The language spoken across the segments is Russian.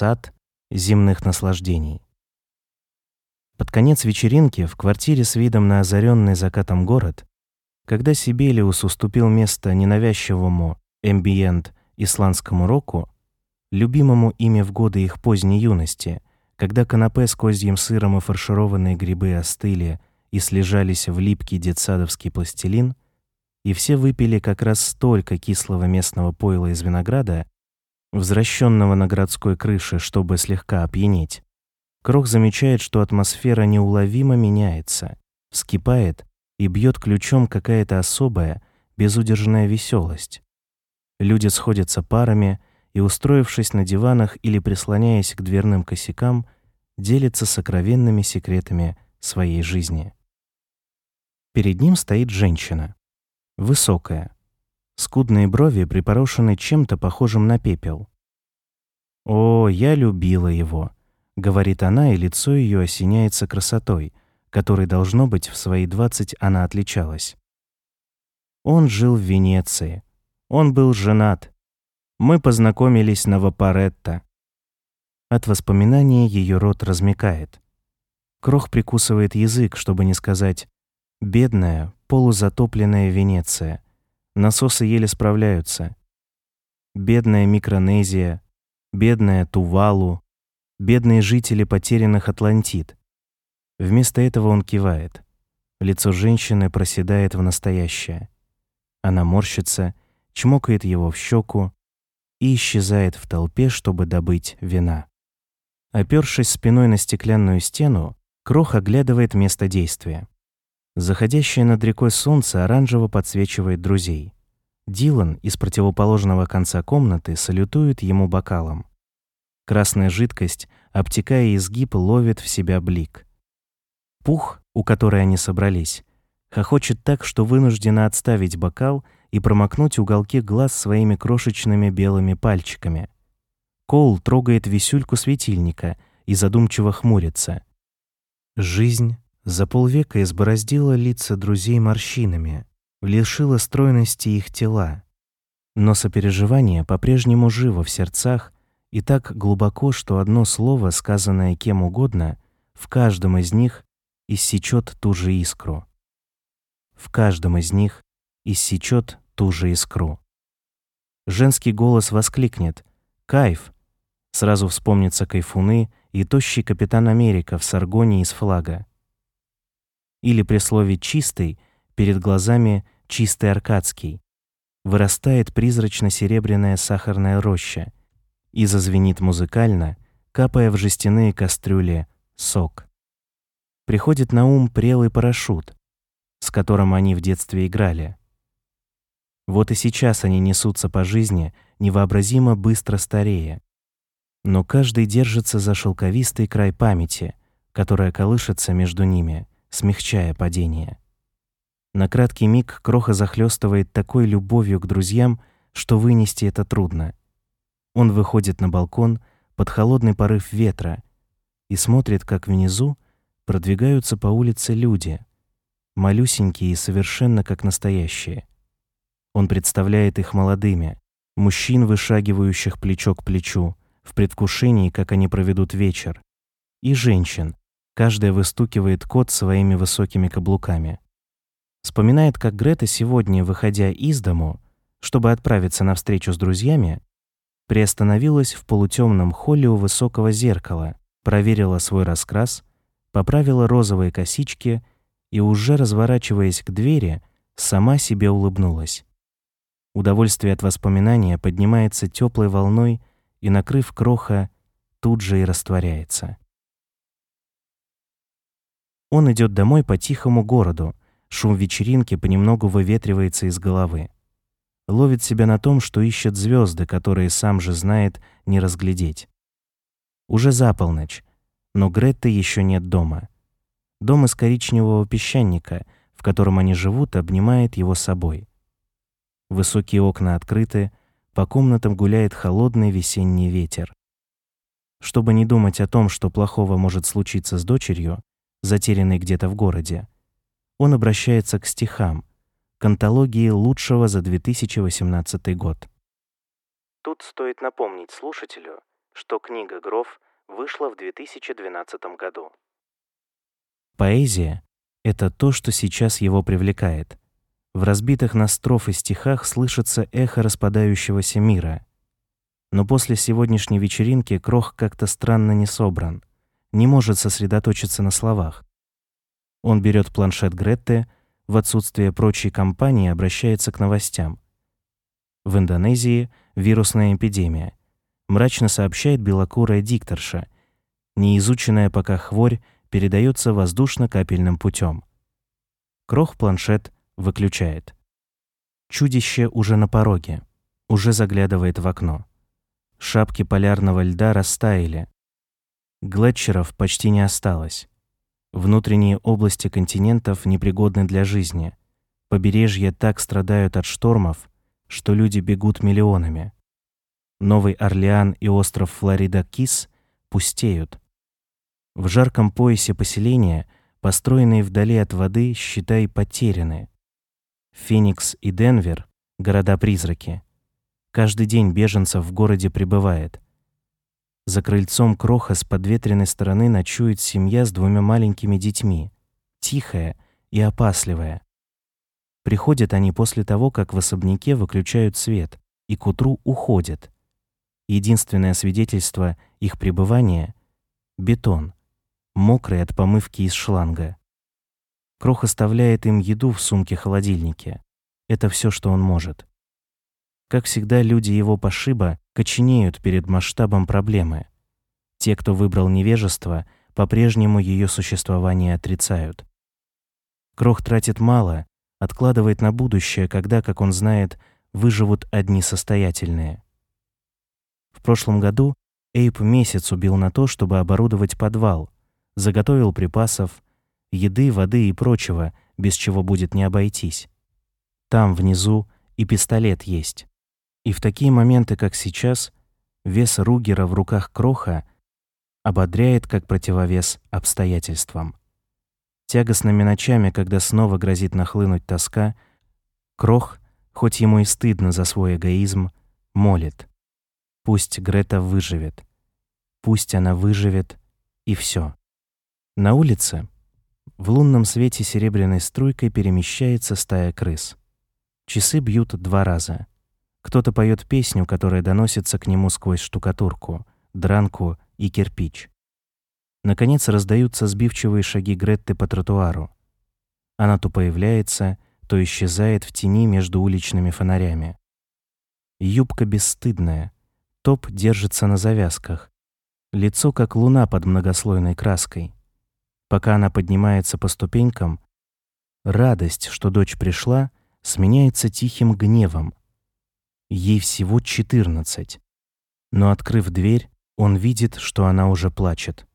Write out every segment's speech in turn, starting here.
сад земных наслаждений. Под конец вечеринки в квартире с видом на озаренный закатом город, когда Сибелиус уступил место ненавязчивому эмбиент исландскому року, любимому ими в годы их поздней юности, когда канапе с козьим сыром и фаршированные грибы остыли и слежались в липкий детсадовский пластилин, и все выпили как раз столько кислого местного пойла из винограда, возвращенного на городской крыше, чтобы слегка опьянеть. Крох замечает, что атмосфера неуловимо меняется, вскипает и бьет ключом какая-то особая, безудержная веселость. Люди сходятся парами и, устроившись на диванах или прислоняясь к дверным косякам, делятся сокровенными секретами своей жизни. Перед ним стоит женщина. Высокая. Скудные брови припорошены чем-то похожим на пепел. «О, я любила его», — говорит она, и лицо ее осеняется красотой, которой, должно быть, в свои двадцать она отличалась. Он жил в Венеции. Он был женат. Мы познакомились на Вапоретто. От воспоминания ее рот размекает. Крох прикусывает язык, чтобы не сказать Бедная, полузатопленная Венеция. Насосы еле справляются. Бедная Микронезия, бедная Тувалу, бедные жители потерянных Атлантид. Вместо этого он кивает. Лицо женщины проседает в настоящее. Она морщится, чмокает его в щеку и исчезает в толпе, чтобы добыть вина. Опёршись спиной на стеклянную стену, Крох оглядывает место действия. Заходящее над рекой солнце оранжево подсвечивает друзей. Дилан из противоположного конца комнаты салютует ему бокалом. Красная жидкость, обтекая изгиб, ловит в себя блик. Пух, у которой они собрались, хохочет так, что вынуждена отставить бокал и промокнуть уголки глаз своими крошечными белыми пальчиками. Коул трогает висюльку светильника и задумчиво хмурится. Жизнь за полвека избороздила лица друзей морщинами, лишила стройности их тела. Но сопереживание по-прежнему живо в сердцах и так глубоко, что одно слово, сказанное кем угодно, в каждом из них иссечет ту же искру. В каждом из них иссечет ту же искру. Женский голос воскликнет «Кайф!» Сразу вспомнится кайфуны и тощий капитан Америка в саргоне из флага или при слове «чистый» перед глазами «чистый аркадский». Вырастает призрачно-серебряная сахарная роща и зазвенит музыкально, капая в жестяные кастрюли сок. Приходит на ум прелый парашют, с которым они в детстве играли. Вот и сейчас они несутся по жизни, невообразимо быстро старея. Но каждый держится за шелковистый край памяти, которая колышется между ними смягчая падение. На краткий миг Кроха захлестывает такой любовью к друзьям, что вынести это трудно. Он выходит на балкон под холодный порыв ветра и смотрит, как внизу продвигаются по улице люди, малюсенькие и совершенно как настоящие. Он представляет их молодыми, мужчин, вышагивающих плечо к плечу, в предвкушении, как они проведут вечер, и женщин, Каждая выстукивает код своими высокими каблуками. Вспоминает, как Грета сегодня, выходя из дому, чтобы отправиться на встречу с друзьями, приостановилась в полутемном холле у высокого зеркала, проверила свой раскрас, поправила розовые косички и, уже разворачиваясь к двери, сама себе улыбнулась. Удовольствие от воспоминания поднимается теплой волной и, накрыв кроха, тут же и растворяется. Он идет домой по тихому городу. Шум вечеринки понемногу выветривается из головы. Ловит себя на том, что ищет звезды, которые сам же знает не разглядеть. Уже за полночь, но Гретты еще нет дома. Дом из коричневого песчаника, в котором они живут, обнимает его собой. Высокие окна открыты, по комнатам гуляет холодный весенний ветер. Чтобы не думать о том, что плохого может случиться с дочерью, затерянный где-то в городе, он обращается к стихам, к антологии лучшего за 2018 год. Тут стоит напомнить слушателю, что книга Гров вышла в 2012 году. Поэзия — это то, что сейчас его привлекает. В разбитых на строфы стихах слышится эхо распадающегося мира. Но после сегодняшней вечеринки Крох как-то странно не собран, не может сосредоточиться на словах. Он берет планшет Гретты, в отсутствие прочей компании обращается к новостям. В Индонезии вирусная эпидемия. Мрачно сообщает белокурая дикторша. Неизученная пока хворь передается воздушно-капельным путем. Крох планшет выключает. Чудище уже на пороге, уже заглядывает в окно. Шапки полярного льда растаяли. Глетчеров почти не осталось. Внутренние области континентов непригодны для жизни. Побережья так страдают от штормов, что люди бегут миллионами. Новый Орлеан и остров Флорида-Кис пустеют. В жарком поясе поселения, построенные вдали от воды, считай, потеряны. Феникс и Денвер — города-призраки. Каждый день беженцев в городе прибывает. За крыльцом кроха с подветренной стороны ночует семья с двумя маленькими детьми, тихая и опасливая. Приходят они после того, как в особняке выключают свет, и к утру уходят. Единственное свидетельство их пребывания — бетон, мокрый от помывки из шланга. Крох оставляет им еду в сумке-холодильнике. Это все, что он может. Как всегда, люди его пошиба коченеют перед масштабом проблемы. Те, кто выбрал невежество, по-прежнему ее существование отрицают. Крох тратит мало, откладывает на будущее, когда, как он знает, выживут одни состоятельные. В прошлом году Эйп месяц убил на то, чтобы оборудовать подвал, заготовил припасов, еды, воды и прочего, без чего будет не обойтись. Там, внизу, и пистолет есть. И в такие моменты, как сейчас, вес Ругера в руках Кроха ободряет как противовес обстоятельствам. Тягостными ночами, когда снова грозит нахлынуть тоска, Крох, хоть ему и стыдно за свой эгоизм, молит. Пусть Грета выживет. Пусть она выживет, и все. На улице в лунном свете серебряной струйкой перемещается стая крыс. Часы бьют два раза. Кто-то поет песню, которая доносится к нему сквозь штукатурку, дранку и кирпич. Наконец раздаются сбивчивые шаги Гретты по тротуару. Она то появляется, то исчезает в тени между уличными фонарями. Юбка бесстыдная, топ держится на завязках, лицо как луна под многослойной краской. Пока она поднимается по ступенькам, радость, что дочь пришла, сменяется тихим гневом. Ей всего 14. Но открыв дверь, он видит, что она уже плачет.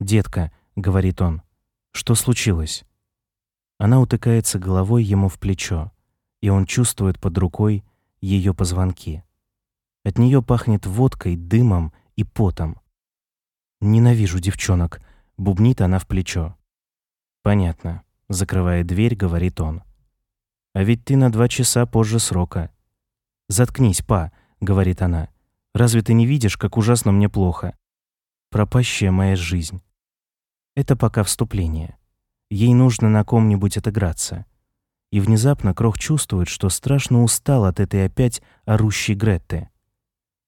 «Детка», — говорит он, — «что случилось?» Она утыкается головой ему в плечо, и он чувствует под рукой ее позвонки. От нее пахнет водкой, дымом и потом. «Ненавижу девчонок», Бубнит она в плечо. Понятно. Закрывая дверь, говорит он. А ведь ты на два часа позже срока. Заткнись, па, говорит она. Разве ты не видишь, как ужасно мне плохо? Пропащая моя жизнь. Это пока вступление. Ей нужно на ком-нибудь отыграться. И внезапно Крох чувствует, что страшно устал от этой опять орущей Гретты.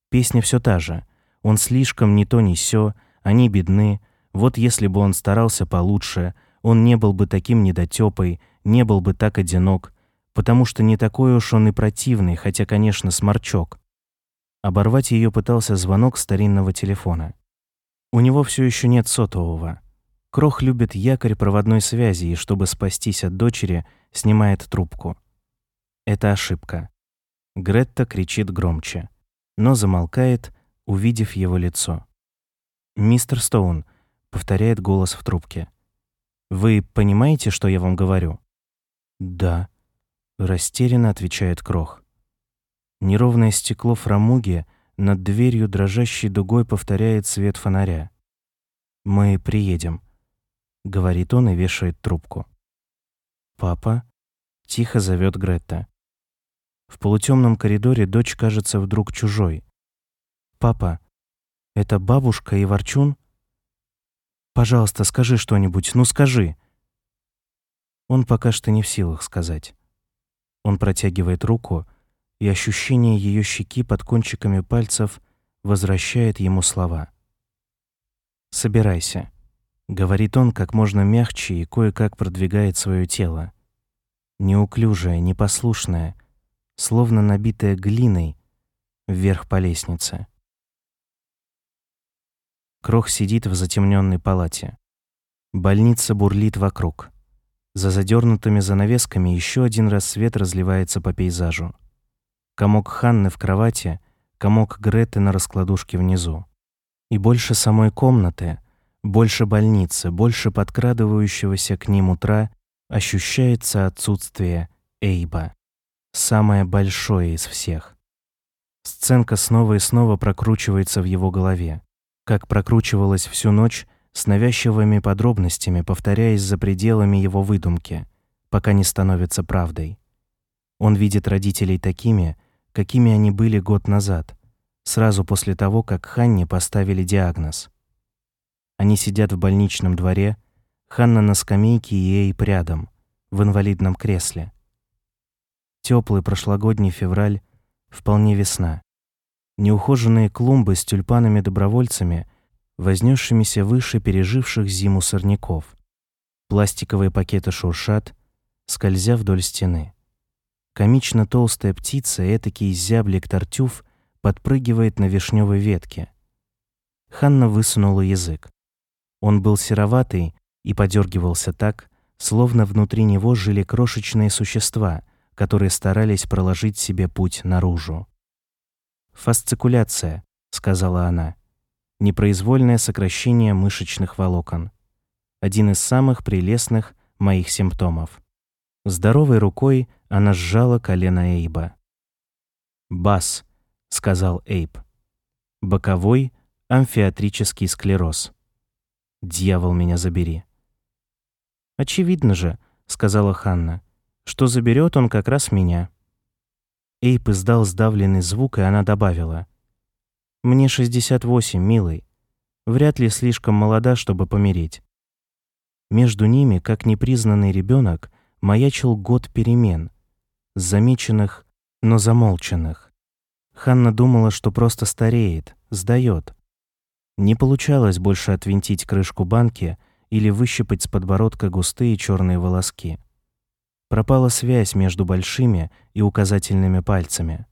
Песня все та же. Он слишком не то ни сё, они бедны, вот если бы он старался получше, он не был бы таким недотёпой, не был бы так одинок, потому что не такой уж он и противный, хотя, конечно, сморчок. Оборвать ее пытался звонок старинного телефона. У него все еще нет сотового. Крох любит якорь проводной связи и, чтобы спастись от дочери, снимает трубку. Это ошибка. Гретта кричит громче, но замолкает, увидев его лицо. «Мистер Стоун, повторяет голос в трубке. Вы понимаете, что я вам говорю? Да, растерянно отвечает Крох. Неровное стекло фрамуги над дверью дрожащей дугой повторяет свет фонаря. Мы приедем, говорит он и вешает трубку. Папа тихо зовет Гретта. В полутемном коридоре дочь кажется вдруг чужой. Папа, Это бабушка и ворчун? Пожалуйста, скажи что-нибудь, ну скажи. Он пока что не в силах сказать. Он протягивает руку, и ощущение ее щеки под кончиками пальцев возвращает ему слова. «Собирайся», — говорит он как можно мягче и кое-как продвигает свое тело. Неуклюжее, непослушное, словно набитое глиной, вверх по лестнице. Крох сидит в затемненной палате. Больница бурлит вокруг. За задернутыми занавесками еще один раз свет разливается по пейзажу. Комок Ханны в кровати, комок Греты на раскладушке внизу. И больше самой комнаты, больше больницы, больше подкрадывающегося к ним утра ощущается отсутствие Эйба. Самое большое из всех. Сценка снова и снова прокручивается в его голове, как прокручивалась всю ночь с навязчивыми подробностями, повторяясь за пределами его выдумки, пока не становится правдой. Он видит родителей такими, какими они были год назад, сразу после того, как Ханне поставили диагноз. Они сидят в больничном дворе, Ханна на скамейке и Эйп рядом, в инвалидном кресле. Теплый прошлогодний февраль, вполне весна. Неухоженные клумбы с тюльпанами-добровольцами вознесшимися выше переживших зиму сорняков. Пластиковые пакеты шуршат, скользя вдоль стены. Комично толстая птица, этакий зяблик-тартюф, подпрыгивает на вишневой ветке. Ханна высунула язык. Он был сероватый и подергивался так, словно внутри него жили крошечные существа, которые старались проложить себе путь наружу. «Фасцикуляция», — сказала она непроизвольное сокращение мышечных волокон. Один из самых прелестных моих симптомов. Здоровой рукой она сжала колено Эйба. «Бас», — сказал Эйб. «Боковой амфиатрический склероз. Дьявол меня забери». «Очевидно же», — сказала Ханна, — «что заберет он как раз меня». Эйп издал сдавленный звук, и она добавила — мне 68, милый. Вряд ли слишком молода, чтобы помереть. Между ними, как непризнанный ребенок, маячил год перемен, замеченных, но замолченных. Ханна думала, что просто стареет, сдает. Не получалось больше отвинтить крышку банки или выщипать с подбородка густые черные волоски. Пропала связь между большими и указательными пальцами.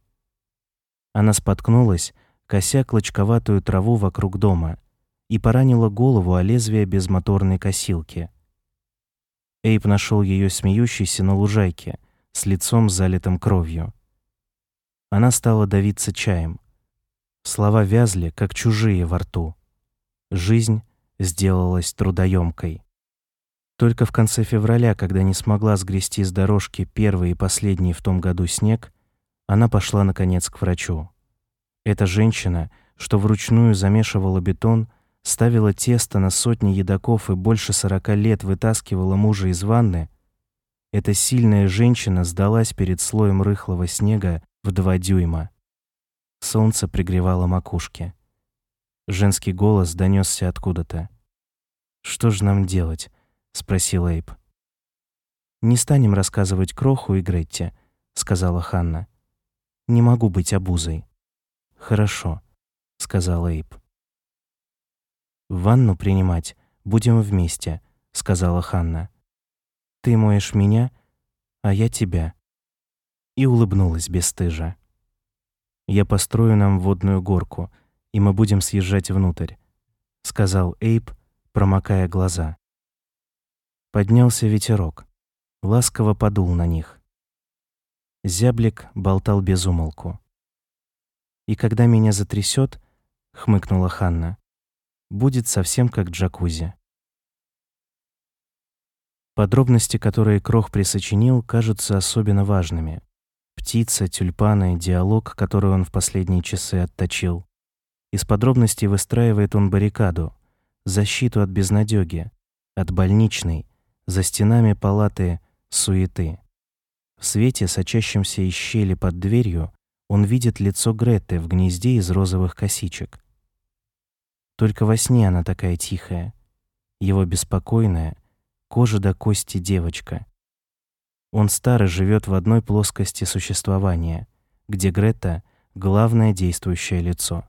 Она споткнулась кося клочковатую траву вокруг дома, и поранила голову о лезвие безмоторной косилки. Эйп нашел ее смеющейся на лужайке, с лицом залитым кровью. Она стала давиться чаем. Слова вязли, как чужие во рту. Жизнь сделалась трудоемкой. Только в конце февраля, когда не смогла сгрести с дорожки первый и последний в том году снег, она пошла наконец к врачу. Эта женщина, что вручную замешивала бетон, ставила тесто на сотни едоков и больше сорока лет вытаскивала мужа из ванны, эта сильная женщина сдалась перед слоем рыхлого снега в два дюйма. Солнце пригревало макушки. Женский голос донесся откуда-то. «Что же нам делать?» — спросил Эйп. «Не станем рассказывать Кроху и Гретте», — сказала Ханна. «Не могу быть обузой». «Хорошо», — сказал Эйп. «Ванну принимать будем вместе», — сказала Ханна. «Ты моешь меня, а я тебя». И улыбнулась бесстыжа. «Я построю нам водную горку, и мы будем съезжать внутрь», — сказал Эйп, промокая глаза. Поднялся ветерок, ласково подул на них. Зяблик болтал без умолку. И когда меня затрясет, хмыкнула Ханна, будет совсем как джакузи. Подробности, которые Крох присочинил, кажутся особенно важными. Птица, тюльпаны, диалог, который он в последние часы отточил. Из подробностей выстраивает он баррикаду, защиту от безнадёги, от больничной, за стенами палаты суеты. В свете, сочащемся из щели под дверью, он видит лицо Греты в гнезде из розовых косичек. Только во сне она такая тихая. Его беспокойная, кожа до кости девочка. Он старо живет в одной плоскости существования, где Грета — главное действующее лицо.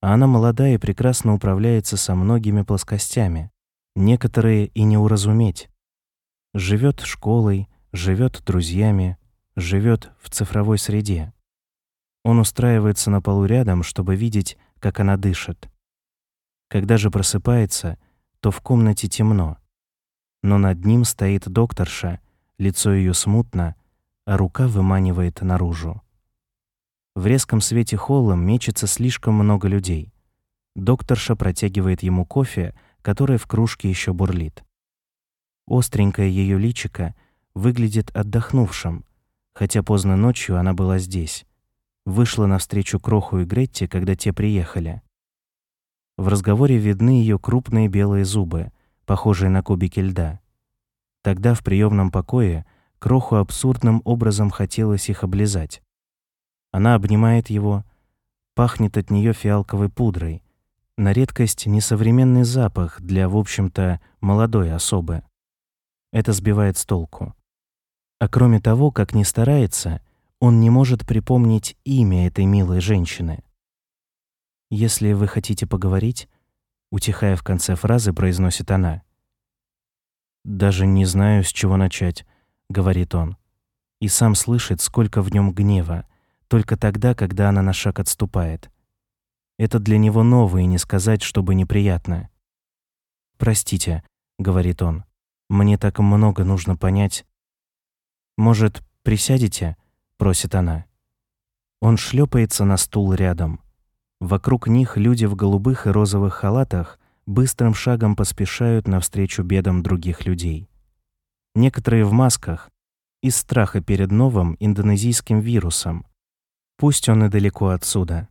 А она молодая и прекрасно управляется со многими плоскостями, некоторые и не уразуметь. Живет школой, живет друзьями, живет в цифровой среде. Он устраивается на полу рядом, чтобы видеть, как она дышит. Когда же просыпается, то в комнате темно. Но над ним стоит докторша — лицо ее смутно, а рука выманивает наружу. В резком свете холла мечется слишком много людей. Докторша протягивает ему кофе, которое в кружке еще бурлит. Остренькое ее личико выглядит отдохнувшим, хотя поздно ночью она была здесь. Вышла навстречу Кроху и Гретте, когда те приехали. В разговоре видны ее крупные белые зубы, похожие на кубики льда. Тогда в приемном покое Кроху абсурдным образом хотелось их облизать. Она обнимает его, пахнет от нее фиалковой пудрой. На редкость несовременный запах для, в общем-то, молодой особы. Это сбивает с толку. А кроме того, как ни старается, он не может припомнить имя этой милой женщины. «Если вы хотите поговорить», утихая в конце фразы, произносит она — «Даже не знаю, с чего начать», — говорит он. И сам слышит, сколько в нем гнева, только тогда, когда она на шаг отступает. Это для него новое, не сказать, чтобы неприятно. «Простите», — говорит он, — «мне так много нужно понять». «Может, присядете?» — просит она. Он шлепается на стул рядом. Вокруг них люди в голубых и розовых халатах быстрым шагом поспешают навстречу бедам других людей. Некоторые в масках из страха перед новым индонезийским вирусом. Пусть он и далеко отсюда.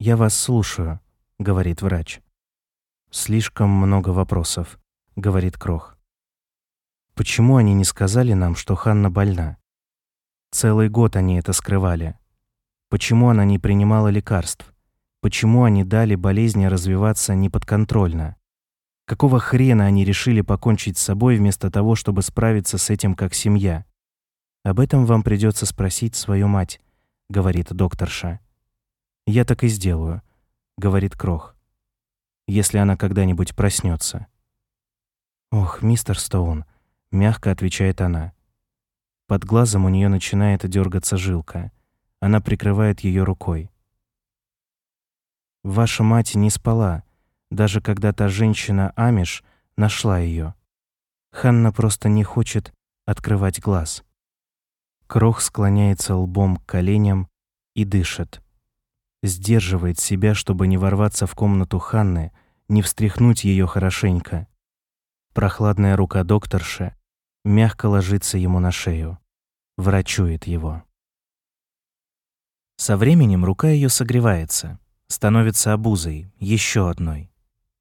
«Я вас слушаю», — говорит врач. «Слишком много вопросов», — говорит Крох. «Почему они не сказали нам, что Ханна больна? Целый год они это скрывали. Почему она не принимала лекарств? Почему они дали болезни развиваться неподконтрольно? Какого хрена они решили покончить с собой вместо того, чтобы справиться с этим как семья? Об этом вам придется спросить свою мать, говорит докторша. Я так и сделаю, говорит Крох. Если она когда-нибудь проснется. Ох, мистер Стоун, мягко отвечает она. Под глазом у нее начинает дергаться жилка. Она прикрывает ее рукой. Ваша мать не спала, даже когда та женщина Амиш нашла ее. Ханна просто не хочет открывать глаз. Крох склоняется лбом к коленям и дышит. Сдерживает себя, чтобы не ворваться в комнату Ханны, не встряхнуть ее хорошенько. Прохладная рука докторши мягко ложится ему на шею, врачует его. Со временем рука ее согревается, становится обузой, еще одной.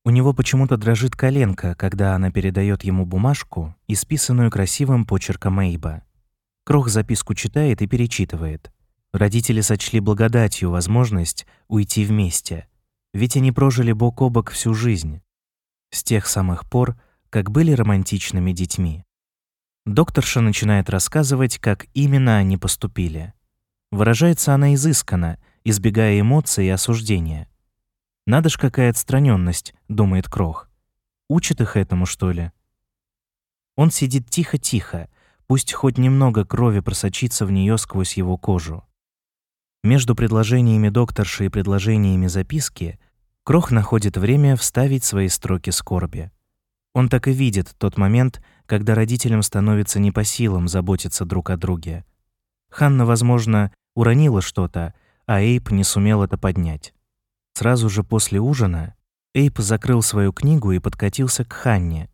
У него почему-то дрожит коленка, когда она передает ему бумажку, исписанную красивым почерком Эйба. Крох записку читает и перечитывает. Родители сочли благодатью возможность уйти вместе, ведь они прожили бок о бок всю жизнь, с тех самых пор, как были романтичными детьми. Докторша начинает рассказывать, как именно они поступили. Выражается она изысканно, избегая эмоций и осуждения. «Надо ж какая отстраненность, думает Крох. «Учат их этому, что ли?» Он сидит тихо-тихо, пусть хоть немного крови просочится в нее сквозь его кожу. Между предложениями докторши и предложениями записки Крох находит время вставить свои строки скорби. Он так и видит тот момент, когда родителям становится не по силам заботиться друг о друге. Ханна, возможно, уронила что-то, а Эйп не сумел это поднять. Сразу же после ужина Эйп закрыл свою книгу и подкатился к Ханне,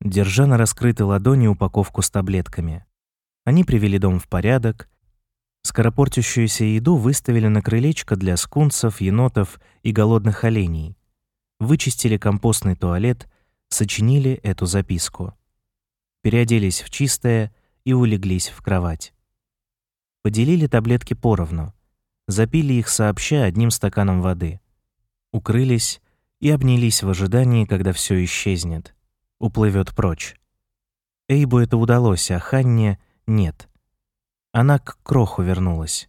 держа на раскрытой ладони упаковку с таблетками. Они привели дом в порядок, скоропортящуюся еду выставили на крылечко для скунсов, енотов и голодных оленей, вычистили компостный туалет, сочинили эту записку. Переоделись в чистое и улеглись в кровать. Поделили таблетки поровну — запили их сообща одним стаканом воды. Укрылись и обнялись в ожидании, когда все исчезнет, уплывет прочь. Эйбу это удалось, а Ханне — нет. Она к кроху вернулась.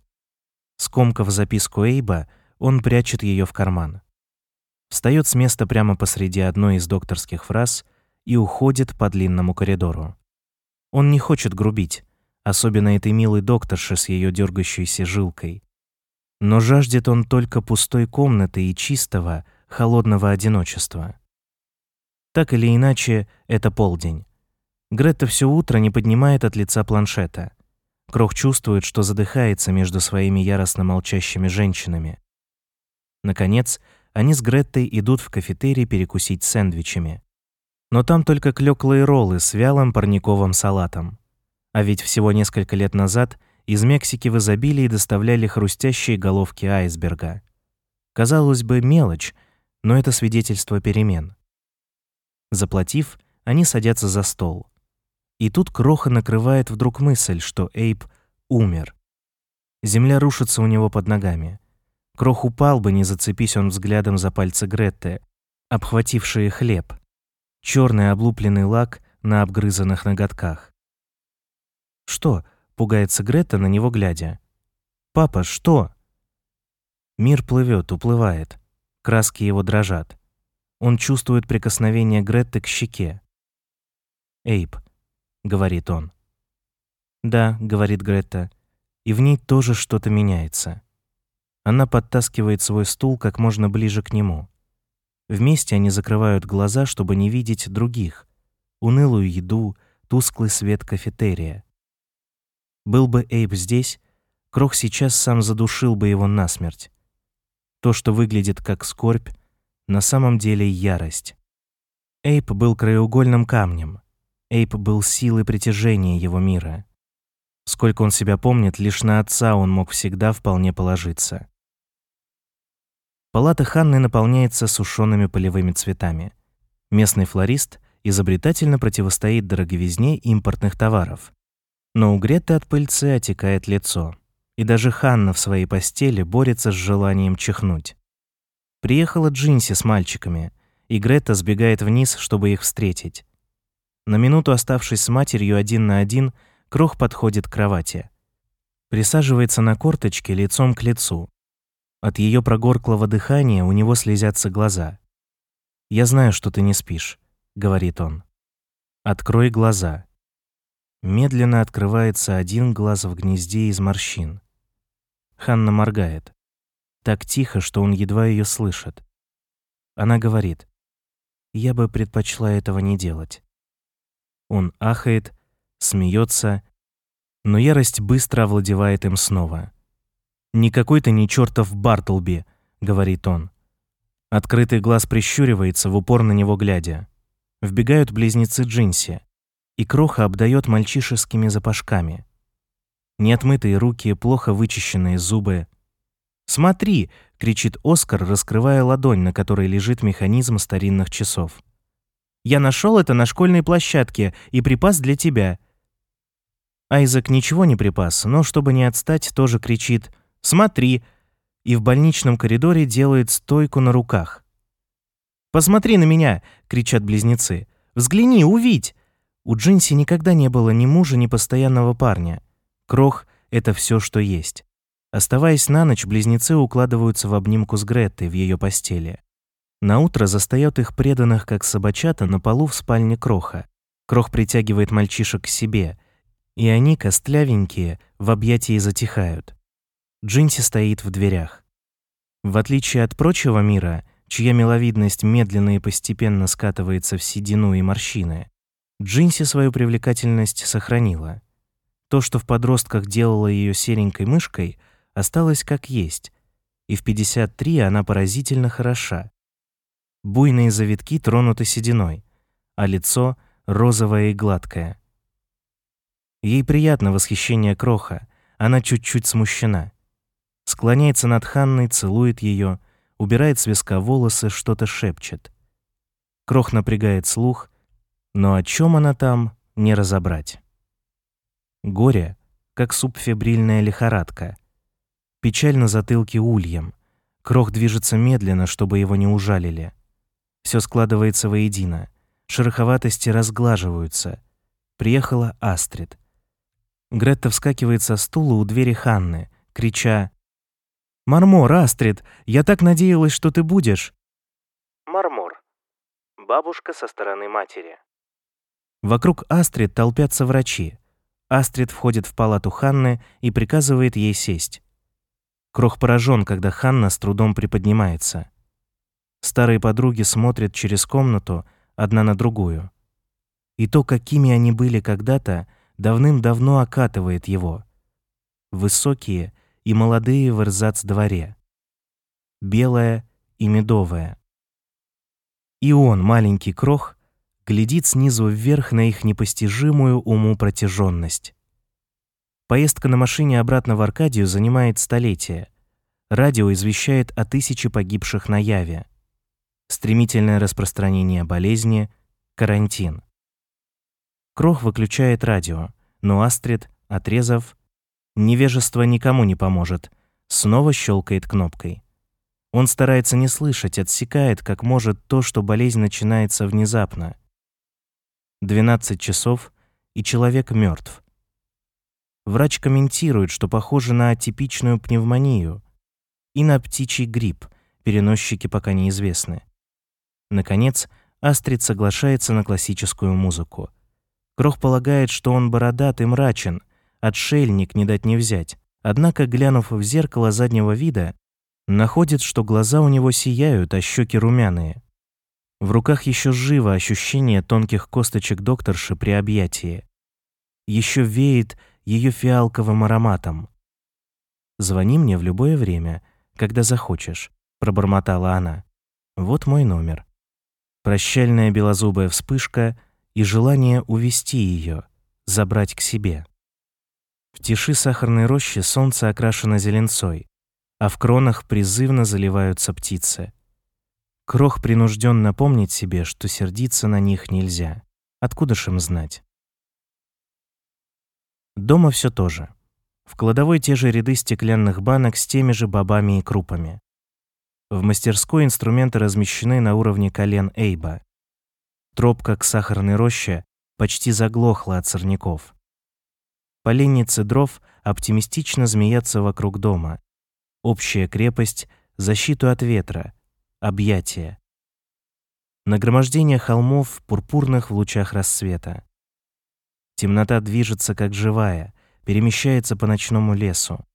Скомкав записку Эйба, он прячет ее в карман. Встает с места прямо посреди одной из докторских фраз и уходит по длинному коридору. Он не хочет грубить, особенно этой милой докторше с ее дергающейся жилкой. Но жаждет он только пустой комнаты и чистого, холодного одиночества. Так или иначе, это полдень. Гретта все утро не поднимает от лица планшета. Крох чувствует, что задыхается между своими яростно молчащими женщинами. Наконец, они с Греттой идут в кафетерий перекусить сэндвичами. Но там только клёклые роллы с вялым парниковым салатом. А ведь всего несколько лет назад из Мексики в изобилии доставляли хрустящие головки айсберга. Казалось бы, мелочь, но это свидетельство перемен. Заплатив, они садятся за стол. И тут Кроха накрывает вдруг мысль, что Эйп умер. Земля рушится у него под ногами. Крох упал бы, не зацепись он взглядом за пальцы Гретты, обхватившие хлеб. Черный облупленный лак на обгрызанных ноготках. «Что?» — пугается Гретта на него глядя. «Папа, что?» Мир плывет, уплывает. Краски его дрожат. Он чувствует прикосновение Гретты к щеке. «Эйб», — говорит он. «Да», — говорит Гретта, и в ней тоже что-то меняется. Она подтаскивает свой стул как можно ближе к нему. Вместе они закрывают глаза, чтобы не видеть других. Унылую еду, тусклый свет кафетерия. Был бы Эйб здесь, Крох сейчас сам задушил бы его насмерть. То, что выглядит как скорбь, на самом деле ярость. Эйп был краеугольным камнем. Эйп был силой притяжения его мира. Сколько он себя помнит, лишь на отца он мог всегда вполне положиться. Палата Ханны наполняется сушеными полевыми цветами. Местный флорист изобретательно противостоит дороговизне импортных товаров. Но у Греты от пыльцы отекает лицо. И даже Ханна в своей постели борется с желанием чихнуть. Приехала Джинси с мальчиками, и Грета сбегает вниз, чтобы их встретить. На минуту оставшись с матерью один на один, Крох подходит к кровати. Присаживается на корточке лицом к лицу, от ее прогорклого дыхания у него слезятся глаза. «Я знаю, что ты не спишь», — говорит он. «Открой глаза». Медленно открывается один глаз в гнезде из морщин. Ханна моргает. Так тихо, что он едва ее слышит. Она говорит, «Я бы предпочла этого не делать». Он ахает, смеется, но ярость быстро овладевает им снова. «Не какой-то не чертов Бартлби», — говорит он. Открытый глаз прищуривается, в упор на него глядя. Вбегают близнецы Джинси, и Кроха обдает мальчишескими запашками. Неотмытые руки, плохо вычищенные зубы. «Смотри!» — кричит Оскар, раскрывая ладонь, на которой лежит механизм старинных часов. «Я нашел это на школьной площадке и припас для тебя». Айзек ничего не припас, но, чтобы не отстать, тоже кричит Смотри!» И в больничном коридоре делает стойку на руках. «Посмотри на меня!» — кричат близнецы. «Взгляни, увидь!» У Джинси никогда не было ни мужа, ни постоянного парня. Крох — это все, что есть. Оставаясь на ночь, близнецы укладываются в обнимку с Греттой в ее постели. На утро застаёт их преданных, как собачата, на полу в спальне Кроха. Крох притягивает мальчишек к себе, и они, костлявенькие, в объятии затихают. Джинси стоит в дверях. В отличие от прочего мира, чья миловидность медленно и постепенно скатывается в седину и морщины, Джинси свою привлекательность сохранила. То, что в подростках делало ее серенькой мышкой, осталось как есть, и в 53 она поразительно хороша. Буйные завитки тронуты сединой, а лицо розовое и гладкое. Ей приятно восхищение Кроха, она чуть-чуть смущена склоняется над Ханной, целует ее, убирает с виска волосы, что-то шепчет. Крох напрягает слух, но о чем она там, не разобрать. Горе, как субфебрильная лихорадка. Печаль на затылке ульем. Крох движется медленно, чтобы его не ужалили. Все складывается воедино. Шероховатости разглаживаются. Приехала Астрид. Гретта вскакивает со стула у двери Ханны, крича «Мармор, Астрид, я так надеялась, что ты будешь!» Мармор. Бабушка со стороны матери. Вокруг Астрид толпятся врачи. Астрид входит в палату Ханны и приказывает ей сесть. Крох поражен, когда Ханна с трудом приподнимается. Старые подруги смотрят через комнату одна на другую. И то, какими они были когда-то, давным-давно окатывает его. Высокие и молодые в эрзац-дворе. Белая и медовая. И он, маленький крох, глядит снизу вверх на их непостижимую уму протяженность. Поездка на машине обратно в Аркадию занимает столетие. Радио извещает о тысяче погибших на Яве. Стремительное распространение болезни, карантин. Крох выключает радио, но Астрид, отрезав, невежество никому не поможет, снова щелкает кнопкой. Он старается не слышать, отсекает как может то, что болезнь начинается внезапно. 12 часов, и человек мертв. Врач комментирует, что похоже на атипичную пневмонию и на птичий грипп, переносчики пока неизвестны. Наконец, Астрид соглашается на классическую музыку. Крох полагает, что он бородат и мрачен, отшельник не дать не взять. Однако, глянув в зеркало заднего вида, находит, что глаза у него сияют, а щеки румяные. В руках еще живо ощущение тонких косточек докторши при объятии. Еще веет ее фиалковым ароматом. «Звони мне в любое время, когда захочешь», — пробормотала она. «Вот мой номер». Прощальная белозубая вспышка и желание увести ее, забрать к себе. В тиши сахарной рощи солнце окрашено зеленцой, а в кронах призывно заливаются птицы. Крох принужден напомнить себе, что сердиться на них нельзя. Откуда ж им знать? Дома все то же. В кладовой те же ряды стеклянных банок с теми же бобами и крупами. В мастерской инструменты размещены на уровне колен Эйба. Тропка к сахарной роще почти заглохла от сорняков. Поленницы дров оптимистично змеятся вокруг дома. Общая крепость, защиту от ветра, объятия. Нагромождение холмов, пурпурных в лучах рассвета. Темнота движется как живая, перемещается по ночному лесу.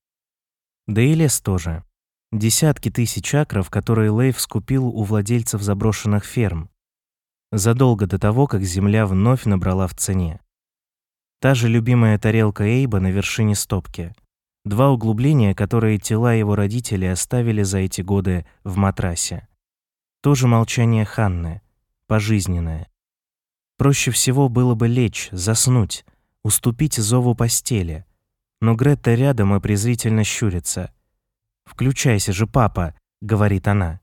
Да и лес тоже. Десятки тысяч акров, которые Лейв скупил у владельцев заброшенных ферм. Задолго до того, как земля вновь набрала в цене. Та же любимая тарелка Эйба на вершине стопки. Два углубления, которые тела его родителей оставили за эти годы в матрасе. Тоже молчание Ханны, пожизненное. Проще всего было бы лечь, заснуть, уступить зову постели. Но Гретта рядом и презрительно щурится. «Включайся же, папа», — говорит она.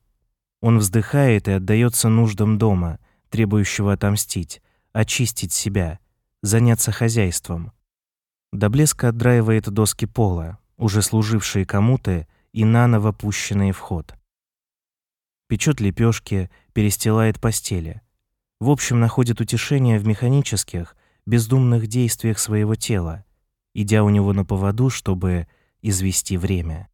Он вздыхает и отдается нуждам дома, требующего отомстить, очистить себя, заняться хозяйством. До блеска отдраивает доски пола, уже служившие кому-то и наново пущенные в ход печет лепешки, перестилает постели. В общем, находит утешение в механических, бездумных действиях своего тела, идя у него на поводу, чтобы извести время.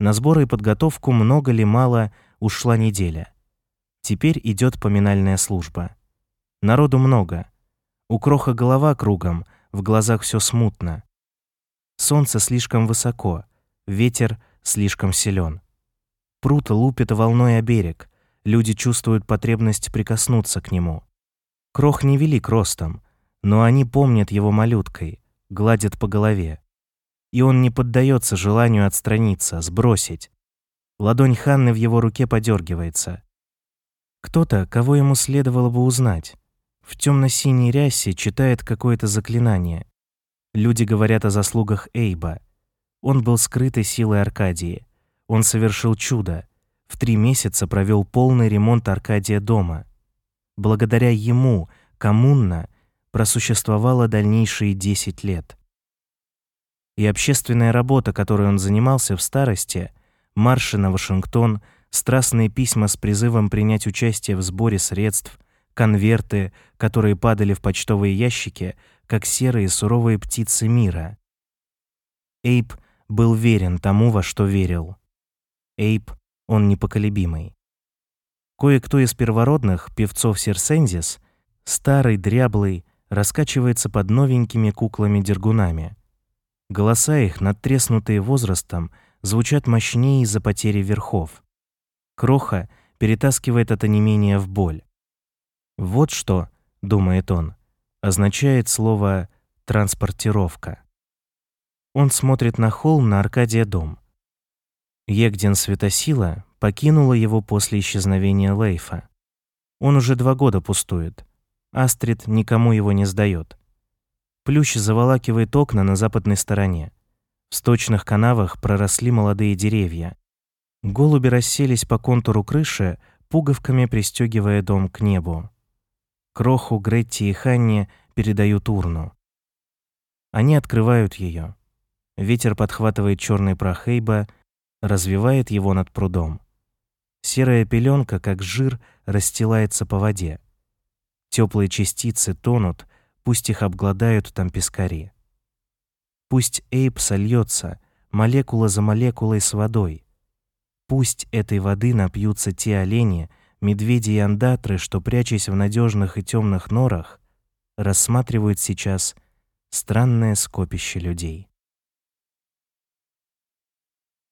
На сборы и подготовку много ли мало ушла неделя. Теперь идет поминальная служба. Народу много. У кроха голова кругом, в глазах все смутно. Солнце слишком высоко, ветер слишком силен. Пруд лупит волной о берег. Люди чувствуют потребность прикоснуться к нему. Крох невелик ростом, но они помнят его малюткой, гладят по голове. И он не поддается желанию отстраниться, сбросить. Ладонь Ханны в его руке подергивается. Кто-то, кого ему следовало бы узнать. В темно-синей рясе читает какое-то заклинание. Люди говорят о заслугах Эйба. Он был скрытой силой Аркадии. Он совершил чудо. В три месяца провел полный ремонт Аркадия дома. Благодаря ему коммуна просуществовала дальнейшие 10 лет. И общественная работа, которой он занимался в старости, марши на Вашингтон, страстные письма с призывом принять участие в сборе средств, конверты, которые падали в почтовые ящики, как серые суровые птицы мира. Эйп был верен тому, во что верил. Эйп, он непоколебимый. Кое-кто из первородных, певцов Серсензис, старый, дряблый, раскачивается под новенькими куклами-дергунами. Голоса их, надтреснутые возрастом, звучат мощнее из-за потери верхов. Кроха перетаскивает это онемения в боль. Вот что, думает он, означает слово «транспортировка». Он смотрит на холм на Аркадия дом. Егдин Светосила покинула его после исчезновения Лейфа. Он уже два года пустует. Астрид никому его не сдает. Плющ заволакивает окна на западной стороне. В сточных канавах проросли молодые деревья. Голуби расселись по контуру крыши, пуговками пристегивая дом к небу. Кроху, Гретти и Ханне передают урну. Они открывают ее. Ветер подхватывает черный прах Эйба, развивает его над прудом. Серая пеленка, как жир, расстилается по воде. Теплые частицы тонут, пусть их обгладают там пескари. Пусть Эйб сольется, молекула за молекулой с водой. Пусть этой воды напьются те олени, медведи и андатры, что, прячась в надежных и темных норах, рассматривают сейчас странное скопище людей.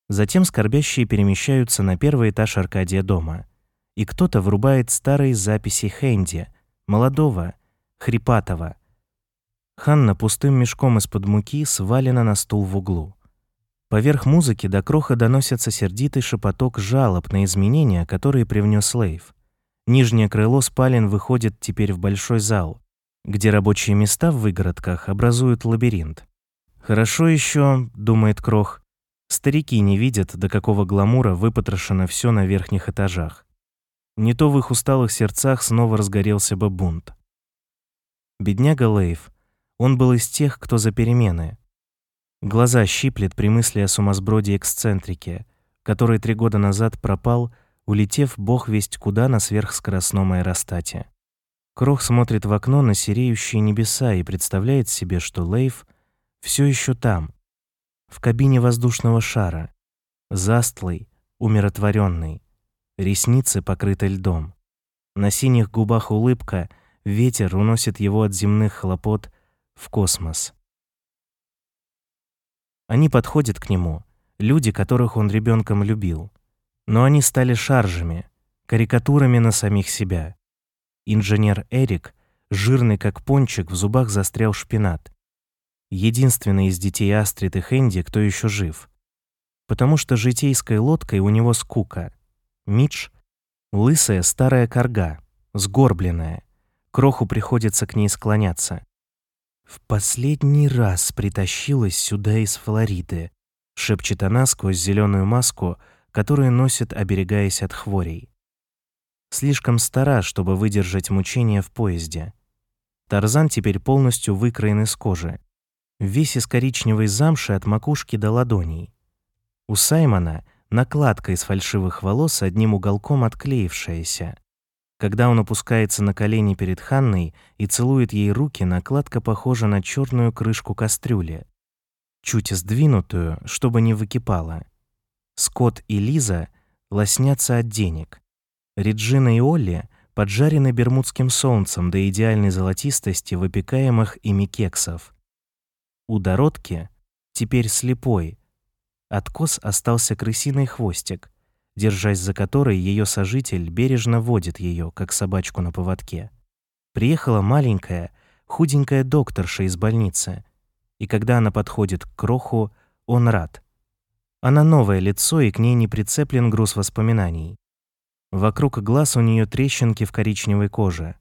Затем скорбящие перемещаются на первый этаж Аркадия дома, и кто-то врубает старые записи Хэнди, молодого, хрипатого. Ханна пустым мешком из-под муки свалена на стул в углу. Поверх музыки до кроха доносится сердитый шепоток жалоб на изменения, которые привнес Лейв. Нижнее крыло спален выходит теперь в большой зал, где рабочие места в выгородках образуют лабиринт. «Хорошо еще, думает Крох, Старики не видят, до какого гламура выпотрошено все на верхних этажах. Не то в их усталых сердцах снова разгорелся бы бунт. Бедняга Лейв, он был из тех, кто за перемены. Глаза щиплет при мысли о сумасброде эксцентрике, который три года назад пропал, улетев бог весть куда на сверхскоростном аэростате. Крох смотрит в окно на сереющие небеса и представляет себе, что Лейв все еще там, в кабине воздушного шара, застлый, умиротворенный, ресницы покрыты льдом. На синих губах улыбка, ветер уносит его от земных хлопот в космос. Они подходят к нему, люди, которых он ребенком любил. Но они стали шаржами, карикатурами на самих себя. Инженер Эрик, жирный как пончик, в зубах застрял шпинат единственный из детей Астрид и Хэнди, кто еще жив. Потому что житейской лодкой у него скука. Мидж — лысая старая корга, сгорбленная. Кроху приходится к ней склоняться. «В последний раз притащилась сюда из Флориды», — шепчет она сквозь зеленую маску, которую носит, оберегаясь от хворей. Слишком стара, чтобы выдержать мучения в поезде. Тарзан теперь полностью выкроен из кожи весь из коричневой замши от макушки до ладоней. У Саймона накладка из фальшивых волос одним уголком отклеившаяся. Когда он опускается на колени перед Ханной и целует ей руки, накладка похожа на черную крышку кастрюли, чуть сдвинутую, чтобы не выкипала. Скотт и Лиза лоснятся от денег. Реджина и Олли поджарены бермудским солнцем до идеальной золотистости выпекаемых ими кексов. У Дородки, теперь слепой, откос остался крысиный хвостик, держась за который ее сожитель бережно водит ее, как собачку на поводке. Приехала маленькая, худенькая докторша из больницы, и когда она подходит к кроху, он рад. Она новое лицо, и к ней не прицеплен груз воспоминаний. Вокруг глаз у нее трещинки в коричневой коже.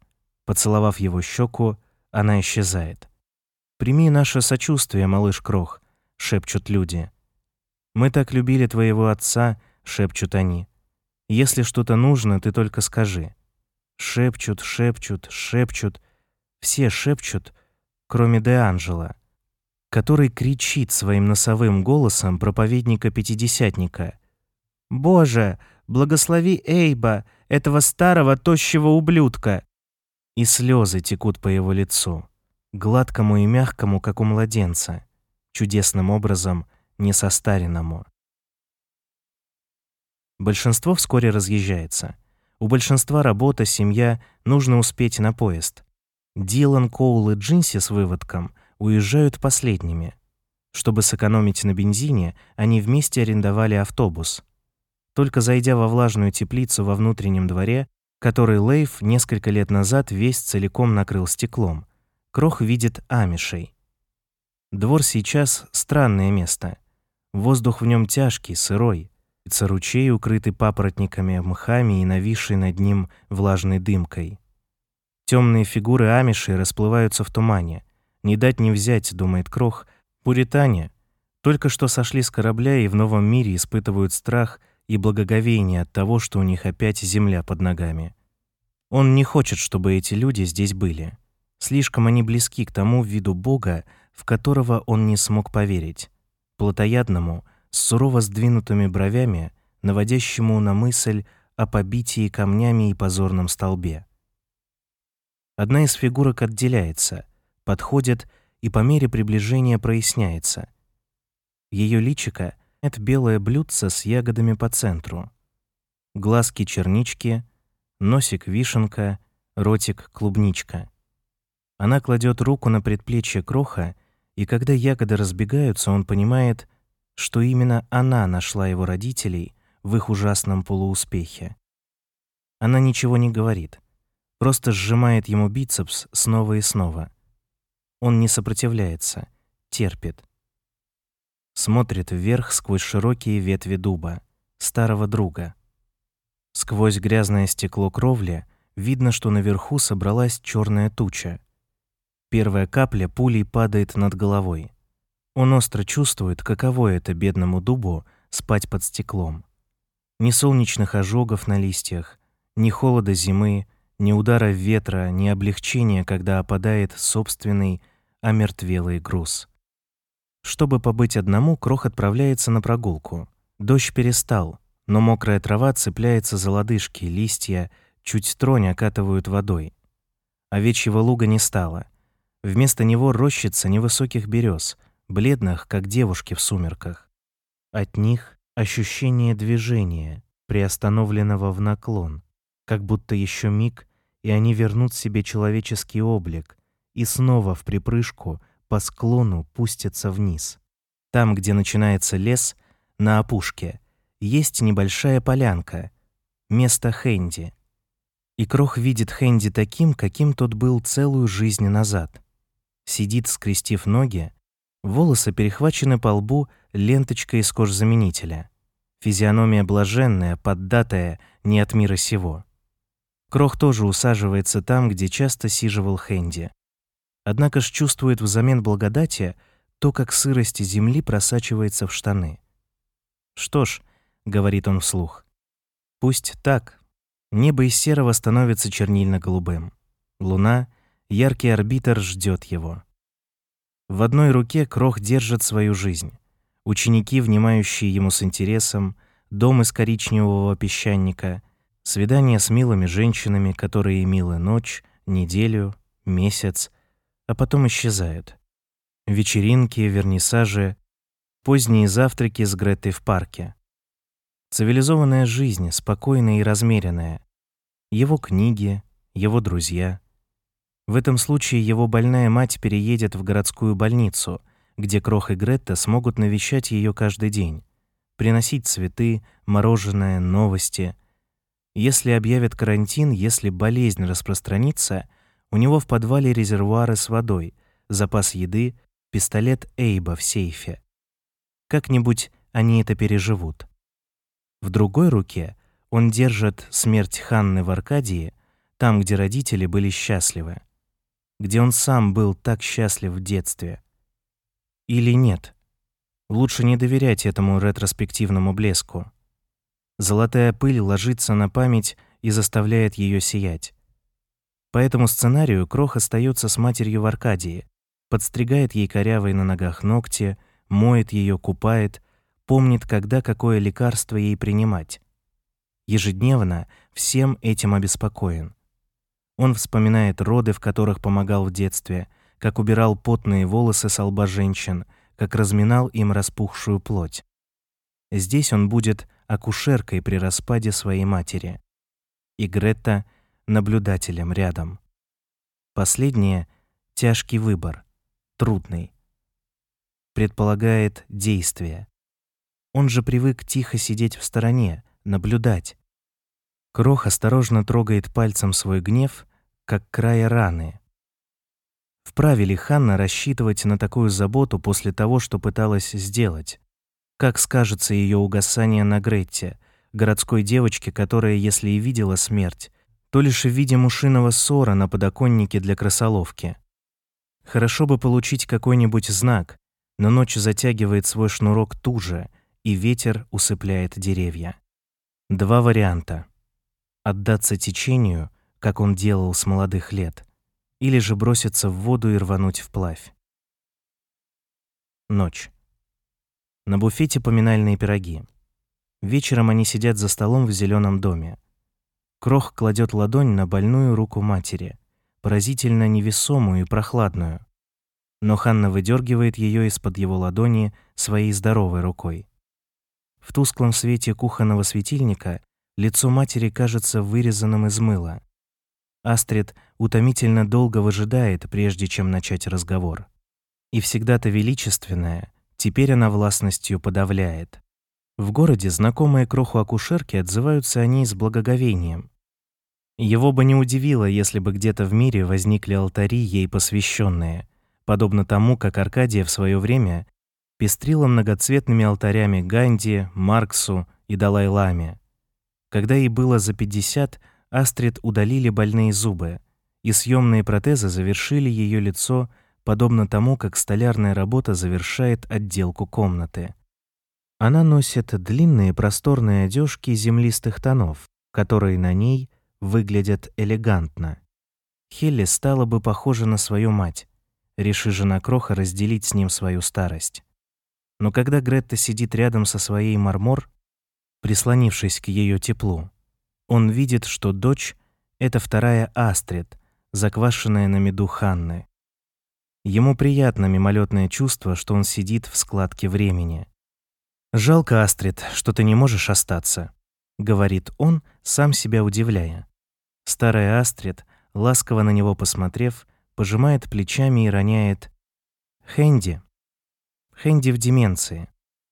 Поцеловав его щеку, она исчезает. «Прими наше сочувствие, малыш Крох», — шепчут люди. «Мы так любили твоего отца», — шепчут они. «Если что-то нужно, ты только скажи». Шепчут, шепчут, шепчут. Все шепчут, кроме Де Анджела, который кричит своим носовым голосом проповедника-пятидесятника. «Боже! Благослови Эйба, этого старого тощего ублюдка!» И слезы текут по его лицу, гладкому и мягкому, как у младенца, чудесным образом не состаренному. Большинство вскоре разъезжается. У большинства работа, семья, нужно успеть на поезд. Дилан, Коул и Джинси с выводком уезжают последними. Чтобы сэкономить на бензине, они вместе арендовали автобус. Только зайдя во влажную теплицу во внутреннем дворе, который Лейф несколько лет назад весь целиком накрыл стеклом, Крох видит амишей. Двор сейчас странное место. Воздух в нем тяжкий, сырой. Ручей, укрытый папоротниками, мхами и нависший над ним влажной дымкой. Темные фигуры амишей расплываются в тумане. Не дать не взять, думает Крох, пуритане только что сошли с корабля и в новом мире испытывают страх и благоговение от того, что у них опять земля под ногами. Он не хочет, чтобы эти люди здесь были. Слишком они близки к тому виду Бога, в которого он не смог поверить. Плотоядному, с сурово сдвинутыми бровями, наводящему на мысль о побитии камнями и позорном столбе. Одна из фигурок отделяется, подходит и по мере приближения проясняется. Ее личико это белое блюдце с ягодами по центру. Глазки чернички, носик вишенка, ротик клубничка. Она кладет руку на предплечье кроха, и когда ягоды разбегаются, он понимает, что именно она нашла его родителей в их ужасном полууспехе. Она ничего не говорит, просто сжимает ему бицепс снова и снова. Он не сопротивляется, терпит смотрит вверх сквозь широкие ветви дуба, старого друга. Сквозь грязное стекло кровли видно, что наверху собралась черная туча. Первая капля пулей падает над головой. Он остро чувствует, каково это бедному дубу спать под стеклом. Ни солнечных ожогов на листьях, ни холода зимы, ни удара ветра, ни облегчения, когда опадает собственный омертвелый груз. Чтобы побыть одному, Крох отправляется на прогулку. Дождь перестал, но мокрая трава цепляется за лодыжки, листья чуть тронь окатывают водой. Овечьего луга не стало. Вместо него рощица невысоких берез, бледных, как девушки в сумерках. От них ощущение движения, приостановленного в наклон, как будто еще миг, и они вернут себе человеческий облик, и снова в припрыжку по склону пустятся вниз. Там, где начинается лес, на опушке, есть небольшая полянка, место Хэнди. И Крох видит Хэнди таким, каким тот был целую жизнь назад. Сидит, скрестив ноги, волосы перехвачены по лбу ленточкой из кожзаменителя. Физиономия блаженная, поддатая не от мира сего. Крох тоже усаживается там, где часто сиживал Хэнди. Однако ж чувствует взамен благодати то, как сырость земли просачивается в штаны. «Что ж», — говорит он вслух, — «пусть так. Небо из серого становится чернильно-голубым. Луна, яркий арбитр ждет его». В одной руке Крох держит свою жизнь. Ученики, внимающие ему с интересом, дом из коричневого песчаника, свидания с милыми женщинами, которые милы ночь, неделю, месяц — а потом исчезают. Вечеринки, вернисажи, поздние завтраки с Гретой в парке. Цивилизованная жизнь, спокойная и размеренная. Его книги, его друзья. В этом случае его больная мать переедет в городскую больницу, где Крох и Гретта смогут навещать ее каждый день, приносить цветы, мороженое, новости. Если объявят карантин, если болезнь распространится — у него в подвале резервуары с водой, запас еды, пистолет Эйба в сейфе. Как-нибудь они это переживут. В другой руке он держит смерть Ханны в Аркадии, там, где родители были счастливы, где он сам был так счастлив в детстве. Или нет? Лучше не доверять этому ретроспективному блеску. Золотая пыль ложится на память и заставляет ее сиять. По этому сценарию Крох остается с матерью в Аркадии, подстригает ей корявые на ногах ногти, моет ее, купает, помнит, когда какое лекарство ей принимать. ежедневно всем этим обеспокоен. Он вспоминает роды, в которых помогал в детстве, как убирал потные волосы с лба женщин, как разминал им распухшую плоть. Здесь он будет акушеркой при распаде своей матери. И Гретта — наблюдателем рядом. Последнее — тяжкий выбор, трудный. Предполагает действие. Он же привык тихо сидеть в стороне, наблюдать. Крох осторожно трогает пальцем свой гнев, как края раны. Вправе ли Ханна рассчитывать на такую заботу после того, что пыталась сделать? Как скажется ее угасание на Гретте, городской девочке, которая, если и видела смерть, то лишь в виде мушиного ссора на подоконнике для красоловки. Хорошо бы получить какой-нибудь знак, но ночь затягивает свой шнурок туже, и ветер усыпляет деревья. Два варианта. Отдаться течению, как он делал с молодых лет, или же броситься в воду и рвануть вплавь. Ночь. На буфете поминальные пироги. Вечером они сидят за столом в зеленом доме. Крох кладет ладонь на больную руку матери, поразительно невесомую и прохладную. Но Ханна выдергивает ее из-под его ладони своей здоровой рукой. В тусклом свете кухонного светильника лицо матери кажется вырезанным из мыла. Астрид утомительно долго выжидает, прежде чем начать разговор. И всегда-то величественная, Теперь она властностью подавляет. В городе знакомые кроху акушерки отзываются о ней с благоговением. Его бы не удивило, если бы где-то в мире возникли алтари, ей посвященные, подобно тому, как Аркадия в свое время пестрила многоцветными алтарями Ганди, Марксу и Далай-Ламе. Когда ей было за 50, Астрид удалили больные зубы, и съемные протезы завершили ее лицо подобно тому, как столярная работа завершает отделку комнаты. Она носит длинные просторные одежки землистых тонов, которые на ней выглядят элегантно. Хелли стала бы похожа на свою мать, реши жена Кроха разделить с ним свою старость. Но когда Гретта сидит рядом со своей мармор, прислонившись к ее теплу, он видит, что дочь — это вторая Астрид, заквашенная на меду Ханны. Ему приятно мимолетное чувство, что он сидит в складке времени. «Жалко, Астрид, что ты не можешь остаться», — говорит он, сам себя удивляя. Старая Астрид, ласково на него посмотрев, пожимает плечами и роняет «Хэнди». Хэнди в деменции.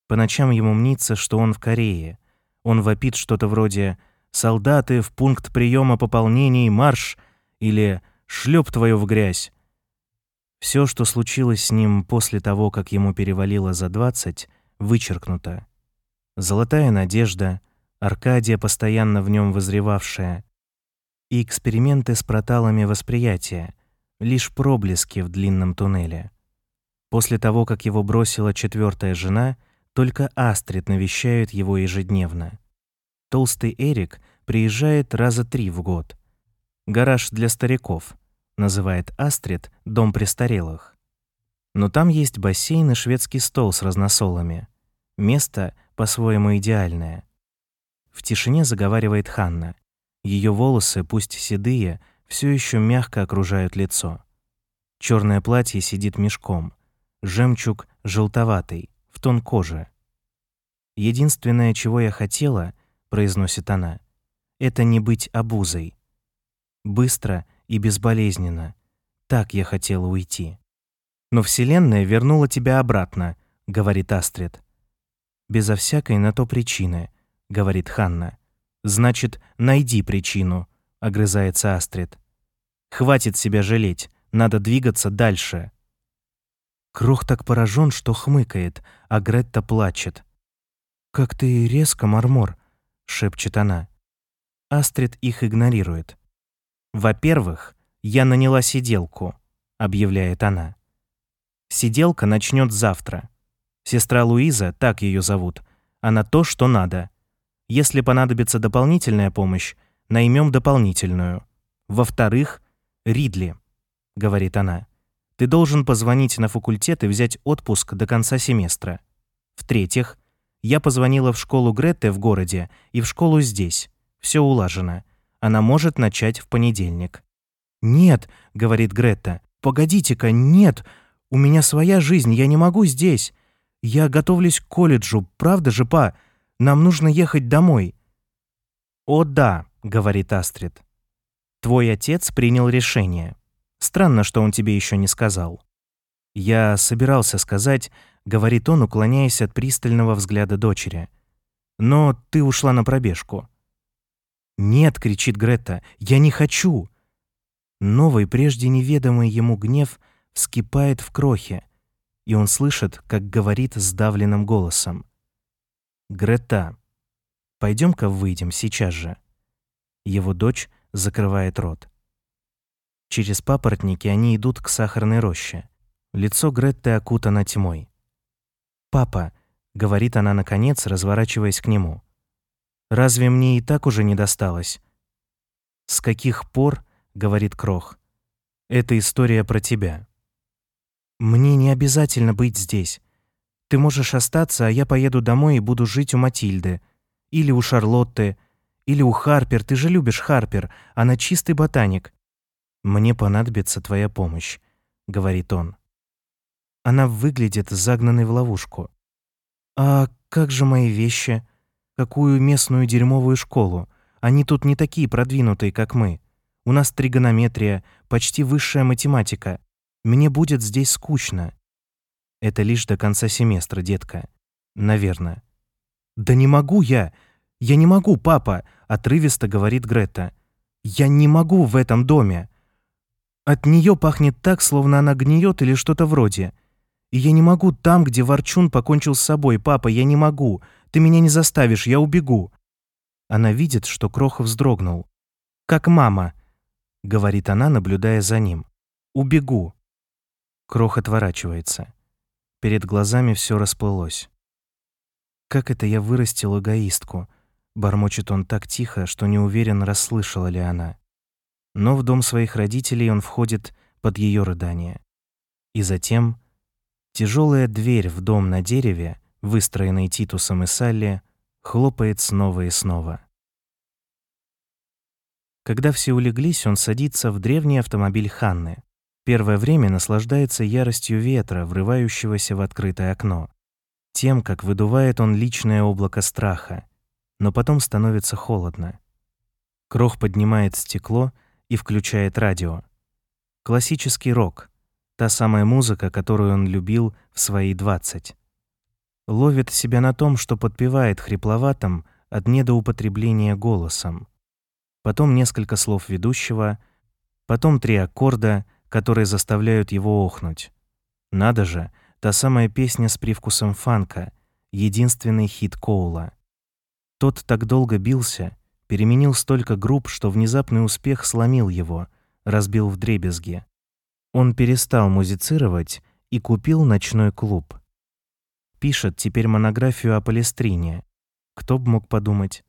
По ночам ему мнится, что он в Корее. Он вопит что-то вроде «Солдаты, в пункт приема пополнений, марш!» или «Шлеп твою в грязь!» Все, что случилось с ним после того, как ему перевалило за двадцать, вычеркнуто. Золотая надежда, Аркадия, постоянно в нем возревавшая, и эксперименты с проталами восприятия, лишь проблески в длинном туннеле. После того, как его бросила четвертая жена, только Астрид навещает его ежедневно. Толстый Эрик приезжает раза три в год. Гараж для стариков — называет Астрид дом престарелых. Но там есть бассейн и шведский стол с разносолами. Место по-своему идеальное. В тишине заговаривает Ханна. Ее волосы, пусть седые, все еще мягко окружают лицо. Черное платье сидит мешком. Жемчуг желтоватый, в тон кожи. Единственное, чего я хотела, произносит она, это не быть обузой. Быстро и безболезненно. Так я хотела уйти. Но Вселенная вернула тебя обратно, говорит Астрид. Безо всякой на то причины, говорит Ханна. Значит, найди причину, огрызается Астрид. Хватит себя жалеть, надо двигаться дальше. Крох так поражен, что хмыкает, а Гретта плачет. «Как ты резко, Мармор!» — шепчет она. Астрид их игнорирует. «Во-первых, я наняла сиделку», — объявляет она. «Сиделка начнет завтра. Сестра Луиза, так ее зовут, она то, что надо. Если понадобится дополнительная помощь, наймем дополнительную. Во-вторых, Ридли», — говорит она. «Ты должен позвонить на факультет и взять отпуск до конца семестра. В-третьих, я позвонила в школу Гретте в городе и в школу здесь. Все улажено. Она может начать в понедельник. «Нет», — говорит Гретта, — «погодите-ка, нет, у меня своя жизнь, я не могу здесь. Я готовлюсь к колледжу, правда же, па? Нам нужно ехать домой». «О да», — говорит Астрид. «Твой отец принял решение. Странно, что он тебе еще не сказал». «Я собирался сказать», — говорит он, уклоняясь от пристального взгляда дочери. «Но ты ушла на пробежку». «Нет», — кричит Гретта, — «я не хочу». Новый, прежде неведомый ему гнев вскипает в крохе, и он слышит, как говорит сдавленным голосом. «Грета, пойдем-ка выйдем сейчас же». Его дочь закрывает рот. Через папоротники они идут к сахарной роще. Лицо Гретты окутано тьмой. «Папа», — говорит она наконец, разворачиваясь к нему, — «разве мне и так уже не досталось?» «С каких пор говорит Крох. Это история про тебя. Мне не обязательно быть здесь. Ты можешь остаться, а я поеду домой и буду жить у Матильды. Или у Шарлотты. Или у Харпер. Ты же любишь Харпер. Она чистый ботаник. Мне понадобится твоя помощь, говорит он. Она выглядит загнанной в ловушку. А как же мои вещи? Какую местную дерьмовую школу? Они тут не такие продвинутые, как мы. У нас тригонометрия, почти высшая математика. Мне будет здесь скучно. Это лишь до конца семестра, детка. Наверное. Да не могу я. Я не могу, папа, отрывисто говорит Грета. Я не могу в этом доме. От нее пахнет так, словно она гниет или что-то вроде. И я не могу там, где Ворчун покончил с собой. Папа, я не могу. Ты меня не заставишь, я убегу. Она видит, что Крохов вздрогнул. Как мама, — говорит она, наблюдая за ним. «Убегу». Крох отворачивается. Перед глазами все расплылось. «Как это я вырастил эгоистку?» Бормочет он так тихо, что не уверен, расслышала ли она. Но в дом своих родителей он входит под ее рыдание. И затем тяжелая дверь в дом на дереве, выстроенный Титусом и Салли, хлопает снова и снова. Когда все улеглись, он садится в древний автомобиль Ханны. Первое время наслаждается яростью ветра, врывающегося в открытое окно. Тем, как выдувает он личное облако страха. Но потом становится холодно. Крох поднимает стекло и включает радио. Классический рок. Та самая музыка, которую он любил в свои двадцать. Ловит себя на том, что подпевает хрипловатым от недоупотребления голосом потом несколько слов ведущего, потом три аккорда, которые заставляют его охнуть. Надо же, та самая песня с привкусом фанка, единственный хит Коула. Тот так долго бился, переменил столько групп, что внезапный успех сломил его, разбил вдребезги. Он перестал музицировать и купил ночной клуб. Пишет теперь монографию о Палестрине. Кто б мог подумать?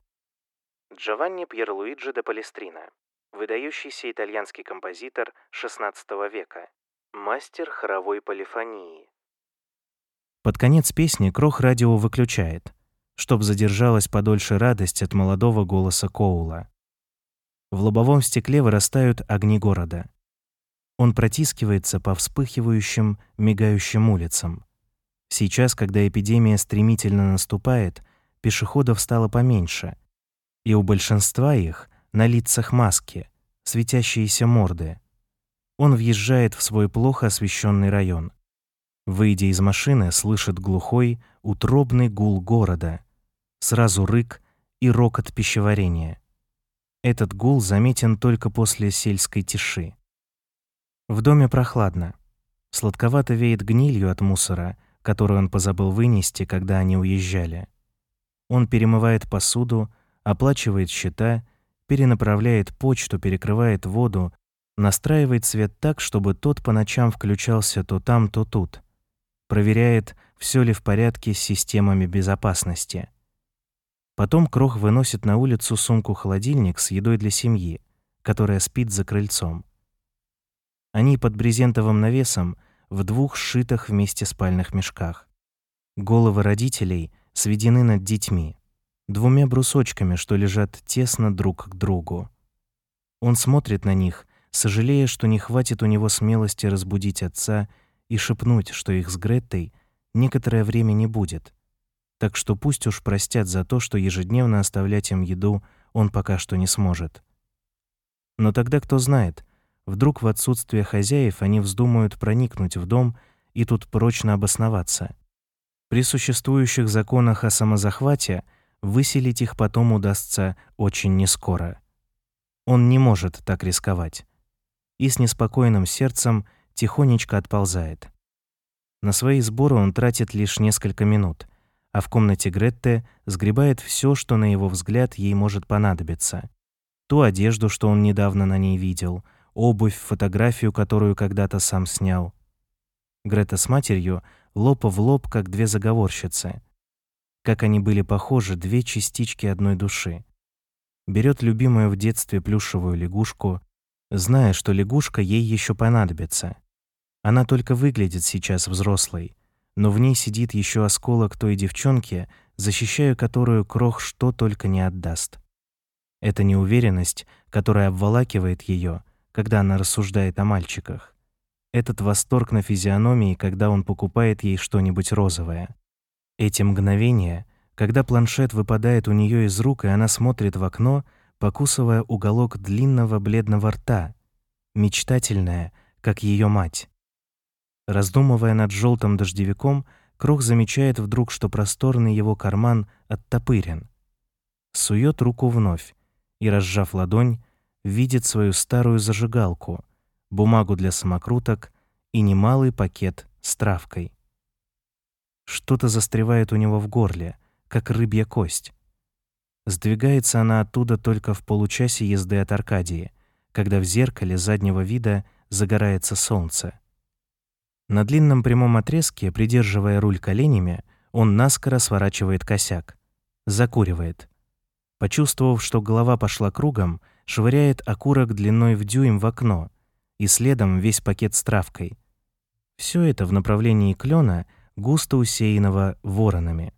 Джованни Пьерлуиджи де Палестрина, выдающийся итальянский композитор XVI века, мастер хоровой полифонии. Под конец песни Крох радио выключает, чтоб задержалась подольше радость от молодого голоса Коула. В лобовом стекле вырастают огни города. Он протискивается по вспыхивающим, мигающим улицам. Сейчас, когда эпидемия стремительно наступает, пешеходов стало поменьше — и у большинства их на лицах маски, светящиеся морды. Он въезжает в свой плохо освещенный район. Выйдя из машины, слышит глухой, утробный гул города, сразу рык и рокот пищеварения. Этот гул заметен только после сельской тиши. В доме прохладно. Сладковато веет гнилью от мусора, которую он позабыл вынести, когда они уезжали. Он перемывает посуду, оплачивает счета, перенаправляет почту, перекрывает воду, настраивает свет так, чтобы тот по ночам включался то там, то тут. Проверяет, все ли в порядке с системами безопасности. Потом Крох выносит на улицу сумку-холодильник с едой для семьи, которая спит за крыльцом. Они под брезентовым навесом в двух сшитых вместе спальных мешках. Головы родителей сведены над детьми. двумя брусочками, что лежат тесно друг к другу. Он смотрит на них, сожалея, что не хватит у него смелости разбудить отца и шепнуть, что их с Греттой некоторое время не будет. Так что пусть уж простят за то, что ежедневно оставлять им еду он пока что не сможет. Но тогда кто знает, вдруг в отсутствие хозяев они вздумают проникнуть в дом и тут прочно обосноваться. При существующих законах о самозахвате выселить их потом удастся очень нескоро. Он не может так рисковать. И с неспокойным сердцем тихонечко отползает. На свои сборы он тратит лишь несколько минут, а в комнате Гретте сгребает все, что на его взгляд ей может понадобиться. Ту одежду, что он недавно на ней видел, обувь, фотографию, которую когда-то сам снял. Грета с матерью лоб в лоб, как две заговорщицы. Как они были похожи, две частички одной души. Берет любимую в детстве плюшевую лягушку, зная, что лягушка ей еще понадобится. Она только выглядит сейчас взрослой, но в ней сидит еще осколок той девчонки, защищая которую крох что только не отдаст. Это неуверенность, которая обволакивает ее, когда она рассуждает о мальчиках. Этот восторг на физиономии, когда он покупает ей что-нибудь розовое. Эти мгновения, когда планшет выпадает у нее из рук, и она смотрит в окно, покусывая уголок длинного бледного рта, мечтательная, как ее мать. Раздумывая над желтым дождевиком, Крох замечает вдруг, что просторный его карман оттопырен. Сует руку вновь и, разжав ладонь, видит свою старую зажигалку, бумагу для самокруток и немалый пакет с травкой. Что-то застревает у него в горле, как рыбья кость. Сдвигается она оттуда только в получасе езды от Аркадии, когда в зеркале заднего вида загорается солнце. На длинном прямом отрезке, придерживая руль коленями, он наскоро сворачивает косяк, закуривает. Почувствовав, что голова пошла кругом, швыряет окурок длиной в дюйм в окно и следом весь пакет с травкой. Все это в направлении клена, густо усеянного воронами.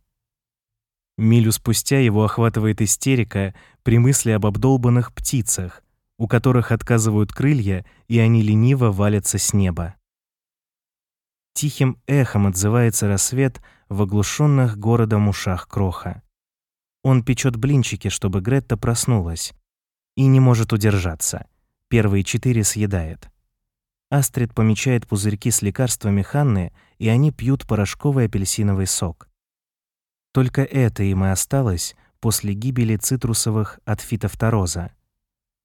Милю спустя его охватывает истерика при мысли об обдолбанных птицах, у которых отказывают крылья, и они лениво валятся с неба. Тихим эхом отзывается рассвет в оглушенных городом ушах Кроха. Он печет блинчики, чтобы Гретта проснулась, и не может удержаться. Первые четыре съедает. Астрид помечает пузырьки с лекарствами Ханны, и они пьют порошковый апельсиновый сок. Только это им и осталось после гибели цитрусовых от фитофтороза.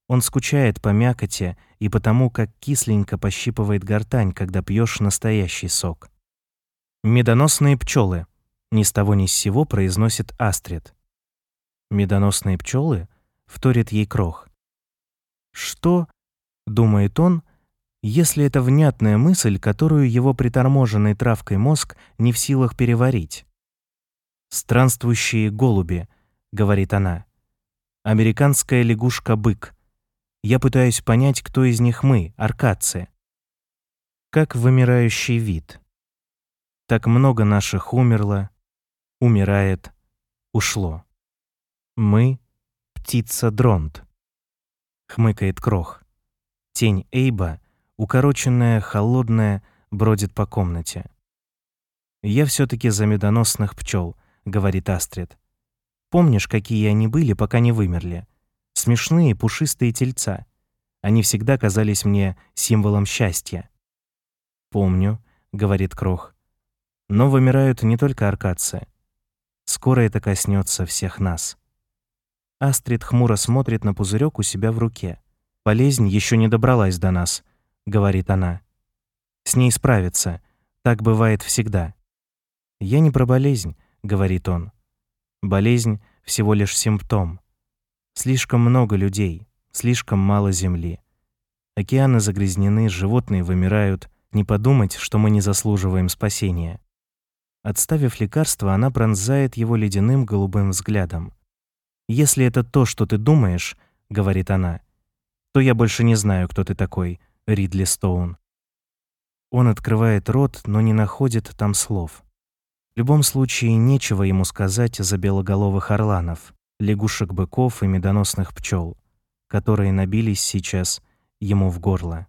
Он скучает по мякоти и потому, как кисленько пощипывает гортань, когда пьешь настоящий сок. «Медоносные пчелы», — ни с того ни с сего произносит Астрид. «Медоносные пчелы?» — вторит ей крох. «Что?» — думает он, если это внятная мысль, которую его приторможенный травкой мозг не в силах переварить. «Странствующие голуби», — говорит она. «Американская лягушка-бык. Я пытаюсь понять, кто из них мы, аркадцы. Как вымирающий вид. Так много наших умерло, умирает, ушло. Мы — птица дронт. Хмыкает крох. Тень Эйба, укороченная, холодная, бродит по комнате. Я все таки за медоносных пчел, — говорит Астрид. «Помнишь, какие они были, пока не вымерли? Смешные пушистые тельца. Они всегда казались мне символом счастья». «Помню», — говорит Крох. «Но вымирают не только аркадцы. Скоро это коснется всех нас». Астрид хмуро смотрит на пузырек у себя в руке. «Болезнь еще не добралась до нас», — говорит она. «С ней справиться. Так бывает всегда». «Я не про болезнь говорит он. Болезнь всего лишь симптом. Слишком много людей, слишком мало земли. Океаны загрязнены, животные вымирают. Не подумать, что мы не заслуживаем спасения. Отставив лекарство, она пронзает его ледяным голубым взглядом. «Если это то, что ты думаешь», — говорит она, — «то я больше не знаю, кто ты такой, Ридли Стоун». Он открывает рот, но не находит там слов. В любом случае, нечего ему сказать за белоголовых орланов, лягушек-быков и медоносных пчел, которые набились сейчас ему в горло.